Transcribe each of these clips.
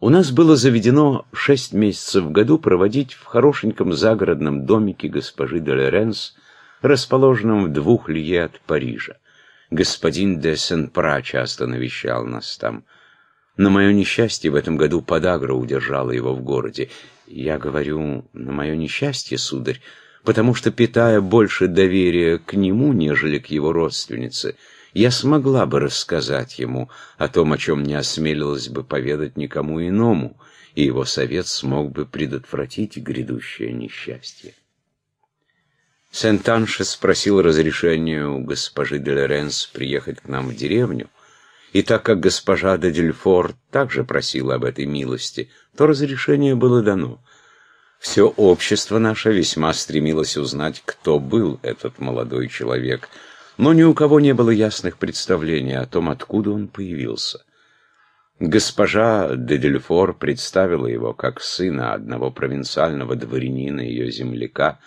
У нас было заведено шесть месяцев в году проводить в хорошеньком загородном домике госпожи де Лоренс, расположенном в двух лье от Парижа. Господин де Сен-Пра часто навещал нас там. На мое несчастье в этом году подагра удержала его в городе. Я говорю «на мое несчастье, сударь», потому что, питая больше доверия к нему, нежели к его родственнице, я смогла бы рассказать ему о том, о чем не осмелилась бы поведать никому иному, и его совет смог бы предотвратить грядущее несчастье. Сент-Анше спросил разрешения у госпожи де Лоренс приехать к нам в деревню, и так как госпожа де Дюльфор также просила об этой милости, то разрешение было дано. Все общество наше весьма стремилось узнать, кто был этот молодой человек — но ни у кого не было ясных представлений о том, откуда он появился. Госпожа де Дельфор представила его как сына одного провинциального дворянина ее земляка.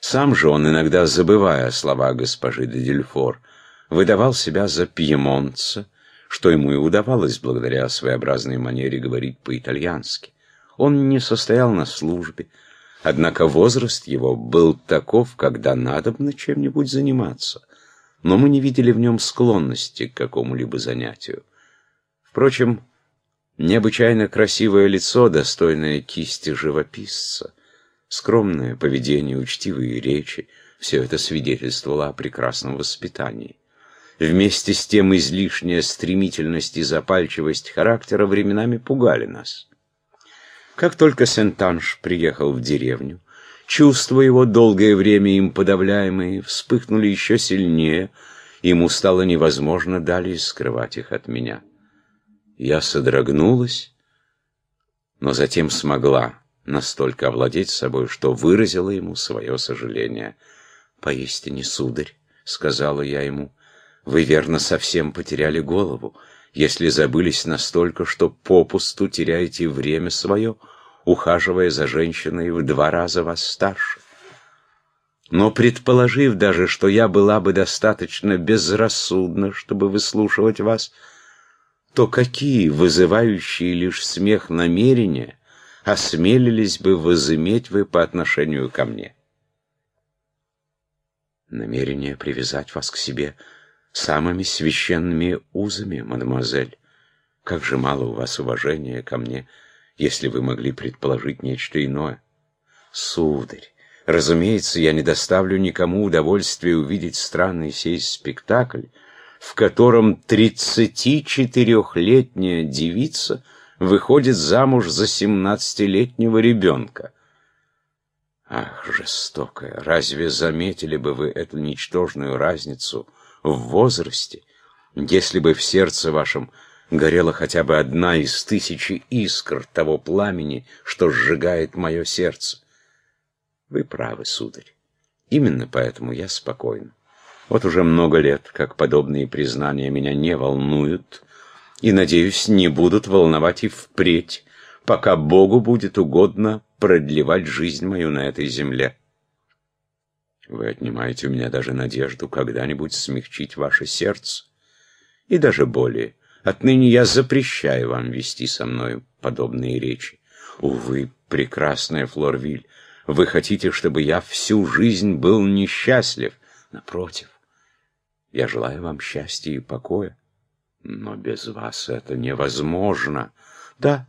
Сам же он, иногда забывая слова госпожи де Дельфор, выдавал себя за пьемонтца, что ему и удавалось благодаря своеобразной манере говорить по-итальянски. Он не состоял на службе, однако возраст его был таков, когда надобно чем-нибудь заниматься но мы не видели в нем склонности к какому-либо занятию. Впрочем, необычайно красивое лицо, достойное кисти живописца, скромное поведение, учтивые речи — все это свидетельствовало о прекрасном воспитании. Вместе с тем излишняя стремительность и запальчивость характера временами пугали нас. Как только Сентанш приехал в деревню, Чувства его, долгое время им подавляемые, вспыхнули еще сильнее, ему стало невозможно далее скрывать их от меня. Я содрогнулась, но затем смогла настолько овладеть собой, что выразила ему свое сожаление. «Поистине, сударь», — сказала я ему, — «вы, верно, совсем потеряли голову, если забылись настолько, что попусту теряете время свое» ухаживая за женщиной в два раза вас старше. Но предположив даже, что я была бы достаточно безрассудна, чтобы выслушивать вас, то какие вызывающие лишь смех намерения осмелились бы возыметь вы по отношению ко мне? Намерение привязать вас к себе самыми священными узами, мадемуазель. Как же мало у вас уважения ко мне, — если вы могли предположить нечто иное. Сударь, разумеется, я не доставлю никому удовольствия увидеть странный сей спектакль, в котором тридцатичетырехлетняя девица выходит замуж за семнадцатилетнего ребенка. Ах, жестокая, разве заметили бы вы эту ничтожную разницу в возрасте, если бы в сердце вашем горела хотя бы одна из тысячи искр того пламени, что сжигает мое сердце. Вы правы, сударь. Именно поэтому я спокоен. Вот уже много лет, как подобные признания меня не волнуют, и, надеюсь, не будут волновать и впредь, пока Богу будет угодно продлевать жизнь мою на этой земле. Вы отнимаете у меня даже надежду когда-нибудь смягчить ваше сердце, и даже более — Отныне я запрещаю вам вести со мной подобные речи. Увы, прекрасная Флорвиль, вы хотите, чтобы я всю жизнь был несчастлив? Напротив, я желаю вам счастья и покоя. Но без вас это невозможно. Да,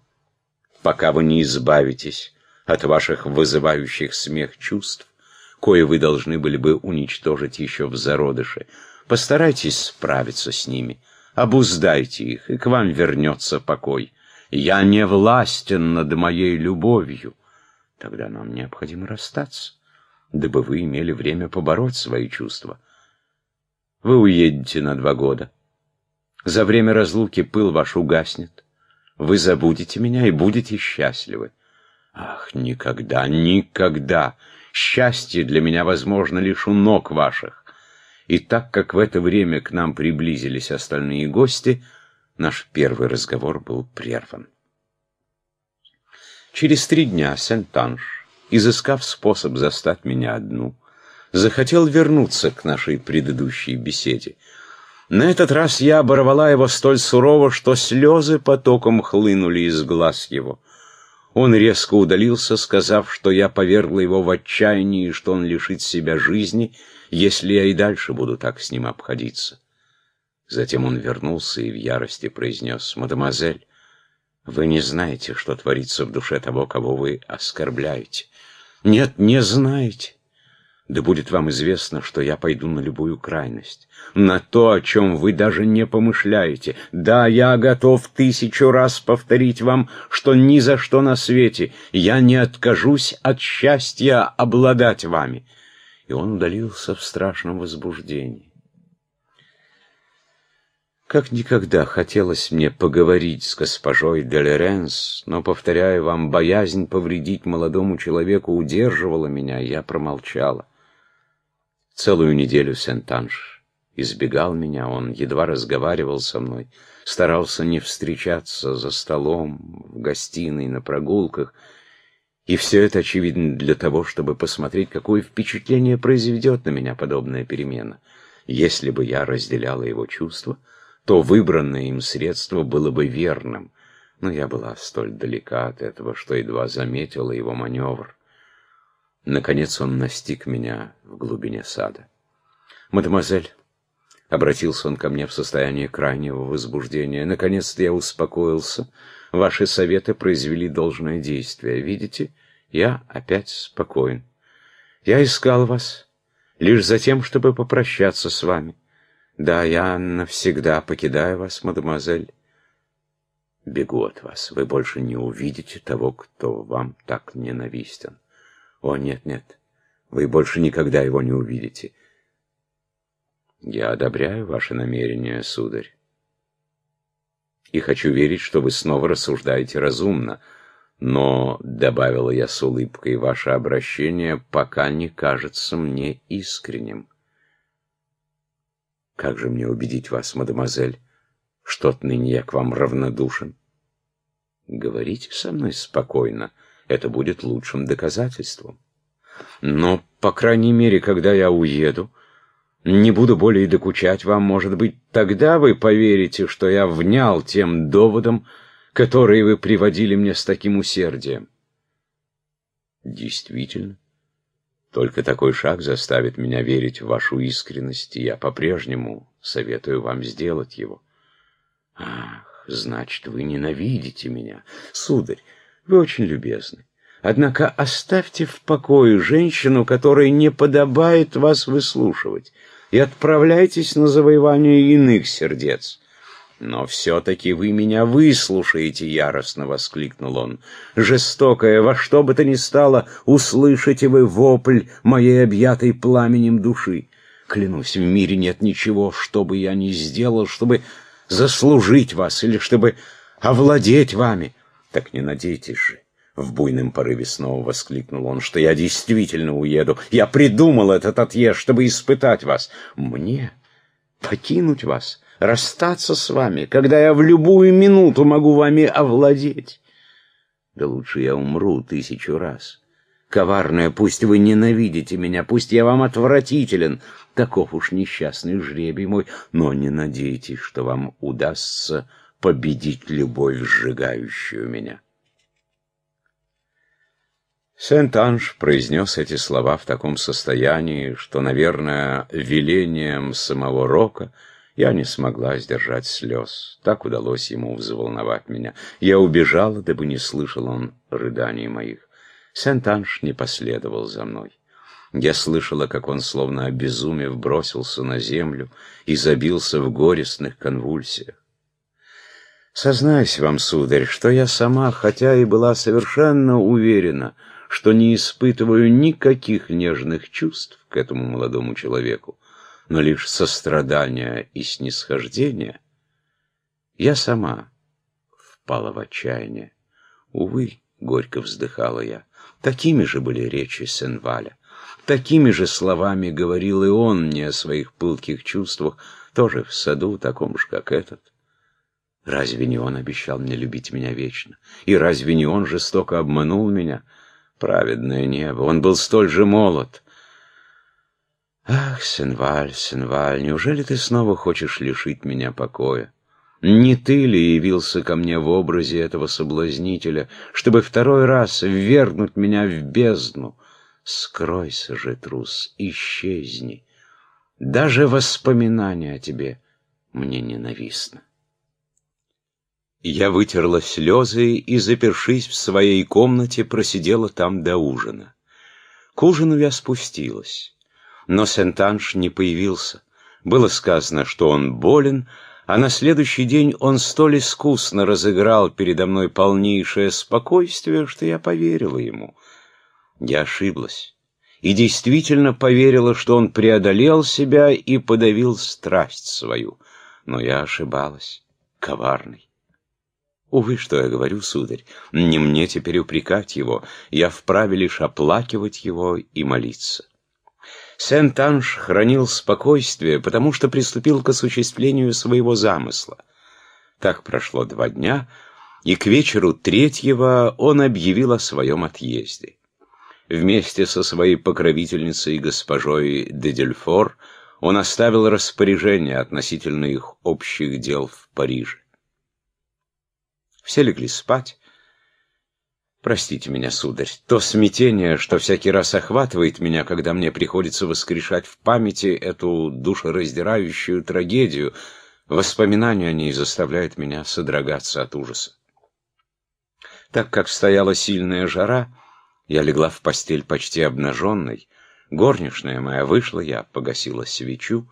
пока вы не избавитесь от ваших вызывающих смех чувств, кое вы должны были бы уничтожить еще в зародыше, постарайтесь справиться с ними — обуздайте их, и к вам вернется покой. Я не властен над моей любовью. Тогда нам необходимо расстаться, дабы вы имели время побороть свои чувства. Вы уедете на два года. За время разлуки пыл ваш угаснет. Вы забудете меня и будете счастливы. Ах, никогда, никогда! Счастье для меня возможно лишь у ног ваших. И так как в это время к нам приблизились остальные гости, наш первый разговор был прерван. Через три дня Сент-Анж, изыскав способ застать меня одну, захотел вернуться к нашей предыдущей беседе. На этот раз я оборвала его столь сурово, что слезы потоком хлынули из глаз его. Он резко удалился, сказав, что я повергла его в отчаяние и что он лишит себя жизни, если я и дальше буду так с ним обходиться. Затем он вернулся и в ярости произнес, «Мадемуазель, вы не знаете, что творится в душе того, кого вы оскорбляете. Нет, не знаете. Да будет вам известно, что я пойду на любую крайность, на то, о чем вы даже не помышляете. Да, я готов тысячу раз повторить вам, что ни за что на свете я не откажусь от счастья обладать вами. И он удалился в страшном возбуждении. Как никогда хотелось мне поговорить с госпожой Делеренс, но, повторяю вам, боязнь повредить молодому человеку удерживала меня, и я промолчала. Целую неделю Сент-Анж избегал меня, он едва разговаривал со мной, старался не встречаться за столом, в гостиной, на прогулках. И все это, очевидно, для того, чтобы посмотреть, какое впечатление произведет на меня подобная перемена. Если бы я разделяла его чувства, то выбранное им средство было бы верным. Но я была столь далека от этого, что едва заметила его маневр. Наконец он настиг меня в глубине сада. «Мадемуазель», — обратился он ко мне в состоянии крайнего возбуждения, — «наконец-то я успокоился. Ваши советы произвели должное действие. Видите, я опять спокоен. Я искал вас лишь за тем, чтобы попрощаться с вами. Да, я навсегда покидаю вас, мадемуазель. Бегу от вас. Вы больше не увидите того, кто вам так ненавистен. О, нет, нет, вы больше никогда его не увидите. Я одобряю ваше намерение, сударь. И хочу верить, что вы снова рассуждаете разумно. Но, — добавила я с улыбкой, — ваше обращение пока не кажется мне искренним. Как же мне убедить вас, мадемуазель, что отныне я к вам равнодушен? Говорите со мной спокойно это будет лучшим доказательством. Но, по крайней мере, когда я уеду, не буду более докучать вам, может быть, тогда вы поверите, что я внял тем доводам, которые вы приводили мне с таким усердием. Действительно, только такой шаг заставит меня верить в вашу искренность, и я по-прежнему советую вам сделать его. Ах, значит, вы ненавидите меня. Сударь, вы очень любезны. Однако оставьте в покое женщину, которой не подобает вас выслушивать, и отправляйтесь на завоевание иных сердец. «Но все-таки вы меня выслушаете!» — яростно воскликнул он. «Жестокая, во что бы то ни стало, услышите вы вопль моей объятой пламенем души. Клянусь, в мире нет ничего, что бы я ни сделал, чтобы заслужить вас или чтобы овладеть вами. Так не надейтесь же. В буйном порыве снова воскликнул он, что я действительно уеду. Я придумал этот отъезд, чтобы испытать вас. Мне покинуть вас, расстаться с вами, когда я в любую минуту могу вами овладеть. Да лучше я умру тысячу раз. Коварная, пусть вы ненавидите меня, пусть я вам отвратителен. Таков уж несчастный жребий мой, но не надейтесь, что вам удастся победить любовь, сжигающую меня. Сент-Анж произнес эти слова в таком состоянии, что, наверное, велением самого Рока я не смогла сдержать слез. Так удалось ему взволновать меня. Я убежала, дабы не слышал он рыданий моих. Сент-Анж не последовал за мной. Я слышала, как он, словно обезумев, бросился на землю и забился в горестных конвульсиях. Сознаюсь вам, сударь, что я сама, хотя и была совершенно уверена, что не испытываю никаких нежных чувств к этому молодому человеку, но лишь сострадания и снисхождения, я сама впала в отчаяние. Увы, горько вздыхала я, такими же были речи Сенваля, такими же словами говорил и он мне о своих пылких чувствах, тоже в саду, таком же, как этот. Разве не он обещал мне любить меня вечно? И разве не он жестоко обманул меня? Праведное небо, он был столь же молод. Ах, Сенваль, Сенваль, неужели ты снова хочешь лишить меня покоя? Не ты ли явился ко мне в образе этого соблазнителя, чтобы второй раз ввергнуть меня в бездну? Скройся же, трус, исчезни. Даже воспоминания о тебе мне ненавистны. Я вытерла слезы и, запершись в своей комнате, просидела там до ужина. К ужину я спустилась, но Сентанш не появился. Было сказано, что он болен, а на следующий день он столь искусно разыграл передо мной полнейшее спокойствие, что я поверила ему. Я ошиблась и действительно поверила, что он преодолел себя и подавил страсть свою. Но я ошибалась, коварный. Увы, что я говорю, сударь, не мне теперь упрекать его, я вправе лишь оплакивать его и молиться. Сент-Анж хранил спокойствие, потому что приступил к осуществлению своего замысла. Так прошло два дня, и к вечеру третьего он объявил о своем отъезде. Вместе со своей покровительницей госпожой де Дельфор он оставил распоряжение относительно их общих дел в Париже. Все легли спать, Простите меня, сударь, то смятение, что всякий раз охватывает меня, когда мне приходится воскрешать в памяти эту душераздирающую трагедию, воспоминания о ней заставляют меня содрогаться от ужаса. Так как стояла сильная жара, я легла в постель почти обнаженной. Горничная моя вышла, я погасила свечу,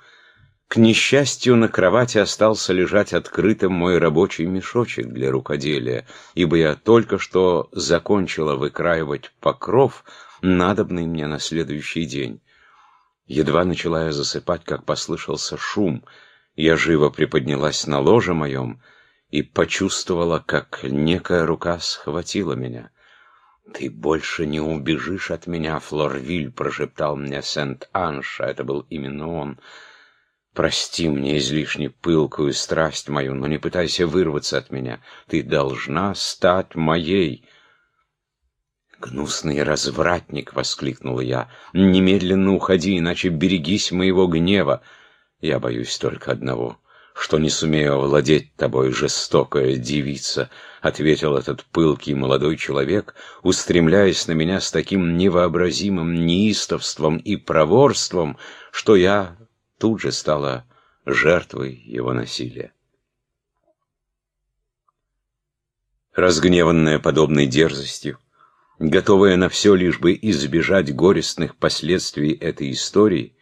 к несчастью, на кровати остался лежать открытым мой рабочий мешочек для рукоделия, ибо я только что закончила выкраивать покров, надобный мне на следующий день. Едва начала я засыпать, как послышался шум. Я живо приподнялась на ложе моем и почувствовала, как некая рука схватила меня. «Ты больше не убежишь от меня, Флорвиль», — прошептал мне Сент-Анж, а это был именно он — Прости мне излишне пылкую страсть мою, но не пытайся вырваться от меня. Ты должна стать моей. «Гнусный развратник!» — воскликнула я. «Немедленно уходи, иначе берегись моего гнева. Я боюсь только одного, что не сумею овладеть тобой, жестокая девица», — ответил этот пылкий молодой человек, устремляясь на меня с таким невообразимым неистовством и проворством, что я тут же стала жертвой его насилия. Разгневанная подобной дерзостью, готовая на все лишь бы избежать горестных последствий этой истории,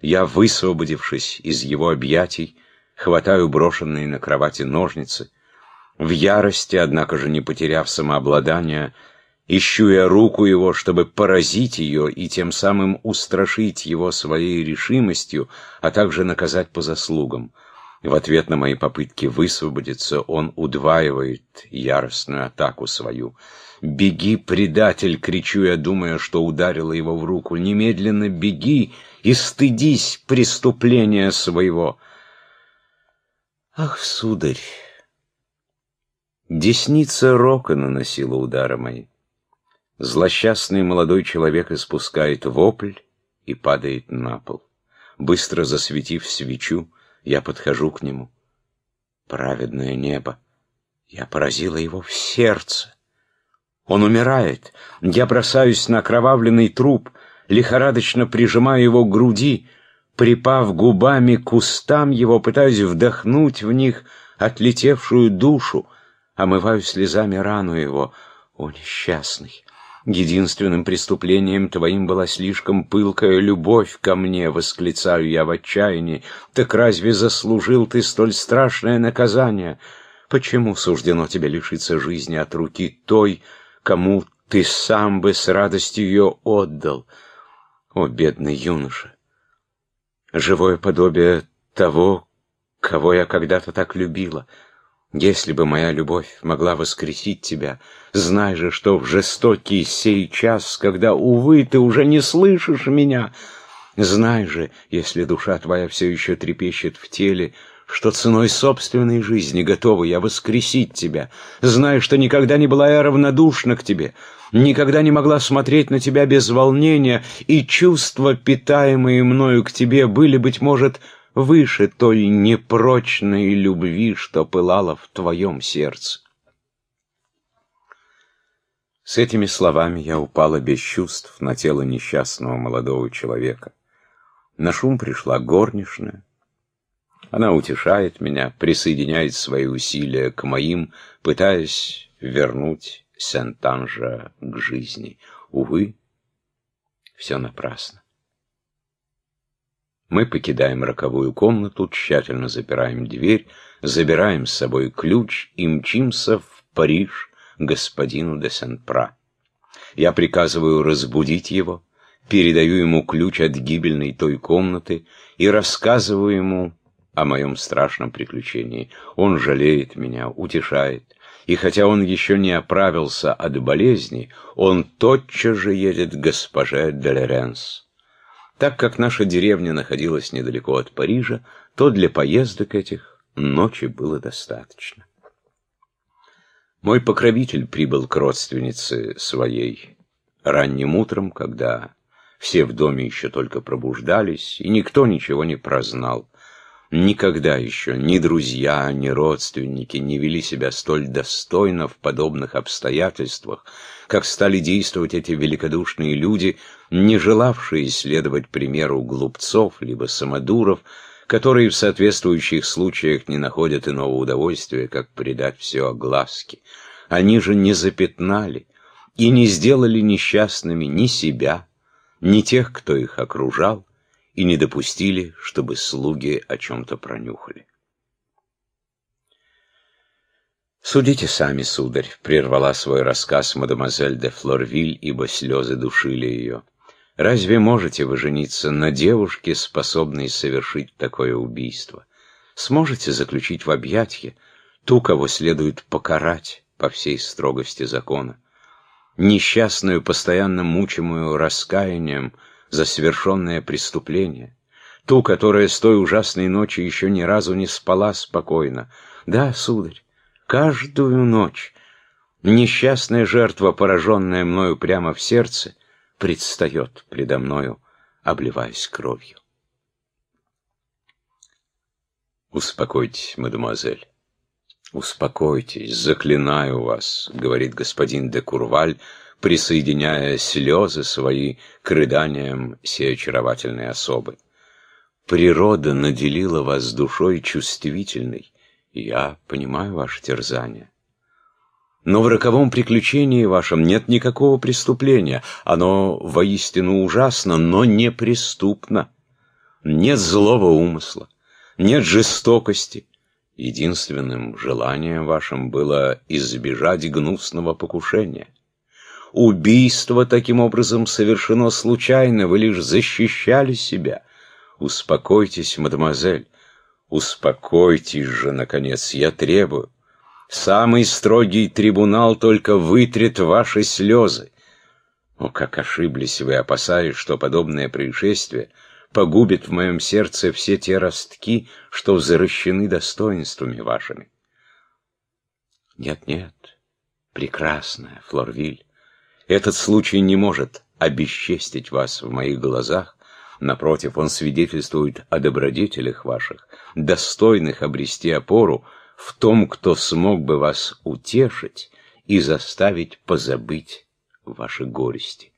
я, высвободившись из его объятий, хватаю брошенные на кровати ножницы, в ярости, однако же не потеряв самообладания, Ищу я руку его, чтобы поразить ее и тем самым устрашить его своей решимостью, а также наказать по заслугам. В ответ на мои попытки высвободиться он удваивает яростную атаку свою. «Беги, предатель!» — кричу я, думая, что ударила его в руку. «Немедленно беги и стыдись преступления своего!» «Ах, сударь!» Десница рока наносила удары мои. Злосчастный молодой человек испускает вопль и падает на пол. Быстро засветив свечу, я подхожу к нему. Праведное небо! Я поразила его в сердце. Он умирает. Я бросаюсь на кровавленный труп, лихорадочно прижимаю его к груди, припав губами к устам его, пытаюсь вдохнуть в них отлетевшую душу, омываю слезами рану его. О, несчастный! Единственным преступлением твоим была слишком пылкая любовь ко мне, восклицаю я в отчаянии. Так разве заслужил ты столь страшное наказание? Почему суждено тебе лишиться жизни от руки той, кому ты сам бы с радостью ее отдал? О, бедный юноша! Живое подобие того, кого я когда-то так любила — если бы моя любовь могла воскресить тебя, знай же, что в жестокий сей час, когда, увы, ты уже не слышишь меня, знай же, если душа твоя все еще трепещет в теле, что ценой собственной жизни готова я воскресить тебя, зная, что никогда не была я равнодушна к тебе, никогда не могла смотреть на тебя без волнения, и чувства, питаемые мною к тебе, были, быть может, выше той непрочной любви, что пылала в твоем сердце. С этими словами я упала без чувств на тело несчастного молодого человека. На шум пришла горничная. Она утешает меня, присоединяет свои усилия к моим, пытаясь вернуть Сент-Анжа к жизни. Увы, все напрасно. Мы покидаем роковую комнату, тщательно запираем дверь, забираем с собой ключ и мчимся в Париж господину де Сен-Пра. Я приказываю разбудить его, передаю ему ключ от гибельной той комнаты и рассказываю ему о моем страшном приключении. Он жалеет меня, утешает, и хотя он еще не оправился от болезни, он тотчас же едет к госпоже Делеренс. Так как наша деревня находилась недалеко от Парижа, то для поездок этих ночи было достаточно. Мой покровитель прибыл к родственнице своей ранним утром, когда все в доме еще только пробуждались, и никто ничего не прознал. Никогда еще ни друзья, ни родственники не вели себя столь достойно в подобных обстоятельствах, как стали действовать эти великодушные люди, не желавшие следовать примеру глупцов либо самодуров, которые в соответствующих случаях не находят иного удовольствия, как придать все огласке. Они же не запятнали и не сделали несчастными ни себя, ни тех, кто их окружал, и не допустили, чтобы слуги о чем-то пронюхали. «Судите сами, сударь», — прервала свой рассказ мадемуазель де Флорвиль, ибо слезы душили ее. Разве можете вы жениться на девушке, способной совершить такое убийство? Сможете заключить в объятье ту, кого следует покарать по всей строгости закона? Несчастную, постоянно мучимую раскаянием за совершенное преступление? Ту, которая с той ужасной ночи еще ни разу не спала спокойно? Да, сударь, каждую ночь несчастная жертва, пораженная мною прямо в сердце, предстает предо мною, обливаясь кровью. Успокойтесь, мадемуазель. Успокойтесь, заклинаю вас, говорит господин де Курваль, присоединяя слезы свои к рыданиям сей очаровательной особы. Природа наделила вас душой чувствительной, я понимаю ваше терзание. Но в роковом приключении вашем нет никакого преступления. Оно воистину ужасно, но не преступно. Нет злого умысла, нет жестокости. Единственным желанием вашим было избежать гнусного покушения. Убийство таким образом совершено случайно, вы лишь защищали себя. Успокойтесь, мадемуазель, успокойтесь же, наконец, я требую. Самый строгий трибунал только вытрет ваши слезы. О, как ошиблись вы, опасаясь, что подобное происшествие погубит в моем сердце все те ростки, что взращены достоинствами вашими. Нет-нет, прекрасная Флорвиль, этот случай не может обесчестить вас в моих глазах, напротив, он свидетельствует о добродетелях ваших, достойных обрести опору в том, кто смог бы вас утешить и заставить позабыть ваши горести.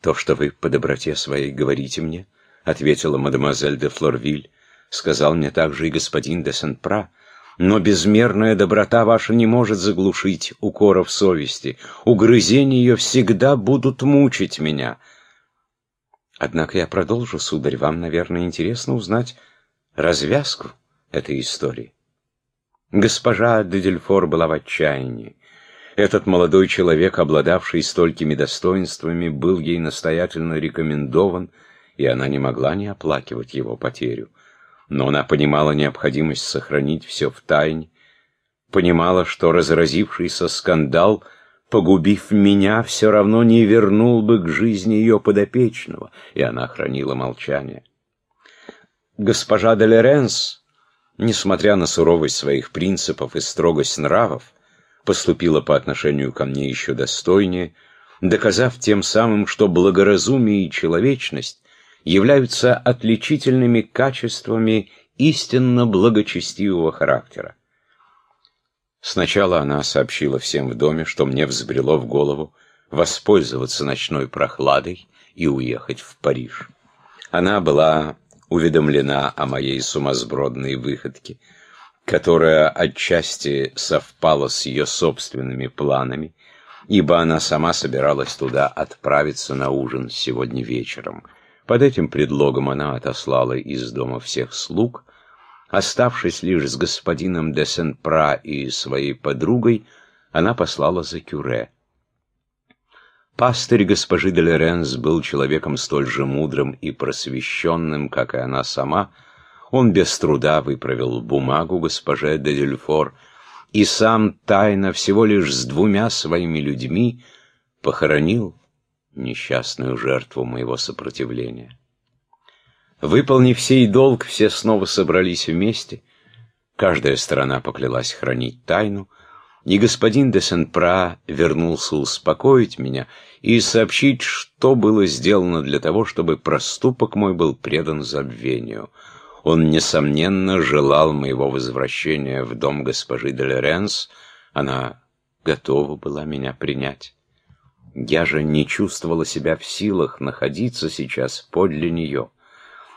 «То, что вы по доброте своей говорите мне», — ответила мадемуазель де Флорвиль, — сказал мне также и господин де Сен-Пра, но безмерная доброта ваша не может заглушить укоров совести. Угрызения ее всегда будут мучить меня. Однако я продолжу, сударь, вам, наверное, интересно узнать развязку этой истории. Госпожа де Дельфор была в отчаянии. Этот молодой человек, обладавший столькими достоинствами, был ей настоятельно рекомендован, и она не могла не оплакивать его потерю. Но она понимала необходимость сохранить все в тайне, понимала, что разразившийся скандал, погубив меня, все равно не вернул бы к жизни ее подопечного, и она хранила молчание. Госпожа де Леренс, несмотря на суровость своих принципов и строгость нравов, поступила по отношению ко мне еще достойнее, доказав тем самым, что благоразумие и человечность являются отличительными качествами истинно благочестивого характера. Сначала она сообщила всем в доме, что мне взбрело в голову воспользоваться ночной прохладой и уехать в Париж. Она была уведомлена о моей сумасбродной выходке, которая отчасти совпала с ее собственными планами, ибо она сама собиралась туда отправиться на ужин сегодня вечером. Под этим предлогом она отослала из дома всех слуг, оставшись лишь с господином де Сен-Пра и своей подругой, она послала за Кюре. Пастырь госпожи де Лоренс был человеком столь же мудрым и просвещенным, как и она сама. Он без труда выправил бумагу госпоже де Дюльфор и сам тайно, всего лишь с двумя своими людьми, похоронил несчастную жертву моего сопротивления. Выполнив сей долг, все снова собрались вместе. Каждая сторона поклялась хранить тайну, и господин де Сен-Пра вернулся успокоить меня и сообщить, что было сделано для того, чтобы проступок мой был предан забвению. Он, несомненно, желал моего возвращения в дом госпожи де Лоренс. Она готова была меня принять. Я же не чувствовала себя в силах находиться сейчас подле нее.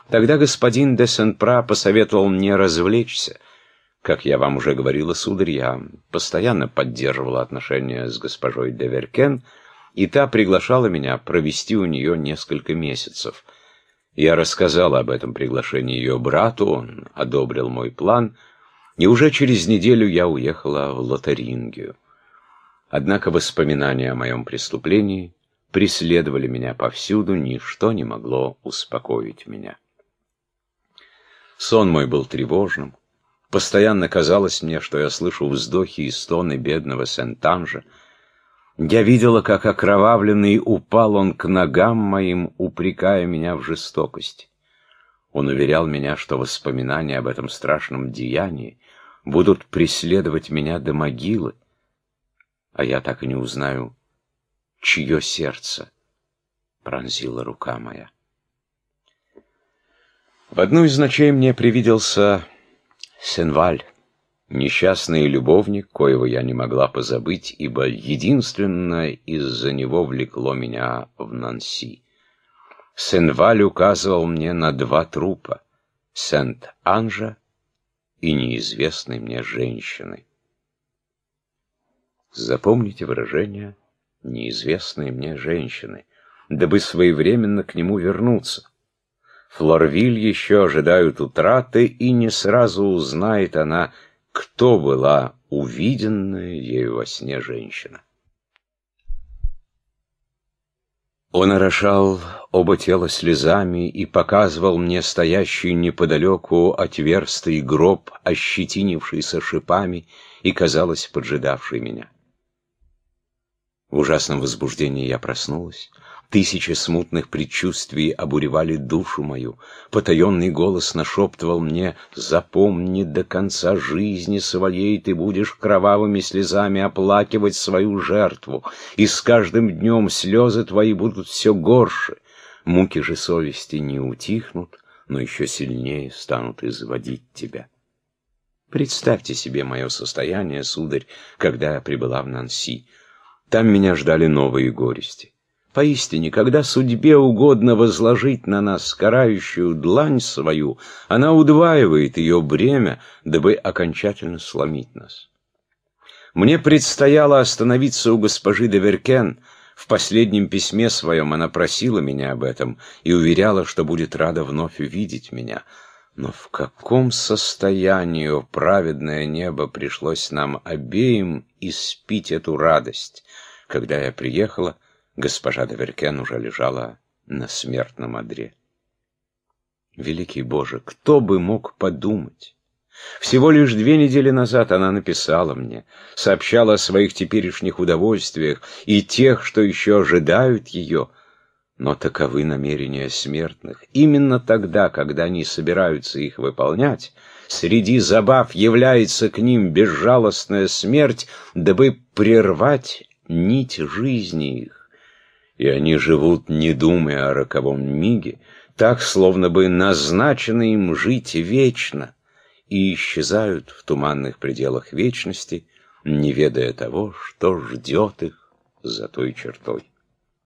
Тогда господин де Сен-Пра посоветовал мне развлечься. Как я вам уже говорила, сударь, я постоянно поддерживала отношения с госпожой де Веркен, и та приглашала меня провести у нее несколько месяцев. Я рассказала об этом приглашении ее брату, он одобрил мой план, и уже через неделю я уехала в Лотарингию. Однако воспоминания о моем преступлении преследовали меня повсюду, ничто не могло успокоить меня. Сон мой был тревожным. Постоянно казалось мне, что я слышу вздохи и стоны бедного Сентанжа. Я видела, как окровавленный упал он к ногам моим, упрекая меня в жестокости. Он уверял меня, что воспоминания об этом страшном деянии будут преследовать меня до могилы, а я так и не узнаю, чье сердце пронзила рука моя. В одну из ночей мне привиделся Сенваль, несчастный любовник, коего я не могла позабыть, ибо единственно из-за него влекло меня в Нанси. Сенваль указывал мне на два трупа — Сент-Анжа и неизвестной мне женщины. Запомните выражение «неизвестной мне женщины», дабы своевременно к нему вернуться. Флорвиль еще ожидают утраты, и не сразу узнает она, кто была увиденная ею во сне женщина. Он орошал оба тела слезами и показывал мне стоящий неподалеку отверстый гроб, ощетинившийся шипами и, казалось, поджидавший меня. В ужасном возбуждении я проснулась. Тысячи смутных предчувствий обуревали душу мою. Потаенный голос нашептывал мне, «Запомни до конца жизни своей ты будешь кровавыми слезами оплакивать свою жертву, и с каждым днем слезы твои будут все горше. Муки же совести не утихнут, но еще сильнее станут изводить тебя». Представьте себе мое состояние, сударь, когда я прибыла в Нанси. Там меня ждали новые горести. Поистине, когда судьбе угодно возложить на нас карающую длань свою, она удваивает ее бремя, дабы окончательно сломить нас. Мне предстояло остановиться у госпожи де Веркен. В последнем письме своем она просила меня об этом и уверяла, что будет рада вновь увидеть меня. Но в каком состоянии, праведное небо, пришлось нам обеим испить эту радость, когда я приехала, Госпожа Доверкен уже лежала на смертном одре. Великий Боже, кто бы мог подумать? Всего лишь две недели назад она написала мне, сообщала о своих теперешних удовольствиях и тех, что еще ожидают ее. Но таковы намерения смертных. Именно тогда, когда они собираются их выполнять, среди забав является к ним безжалостная смерть, дабы прервать нить жизни их. И они живут, не думая о роковом миге, так, словно бы назначено им жить вечно, и исчезают в туманных пределах вечности, не ведая того, что ждет их за той чертой.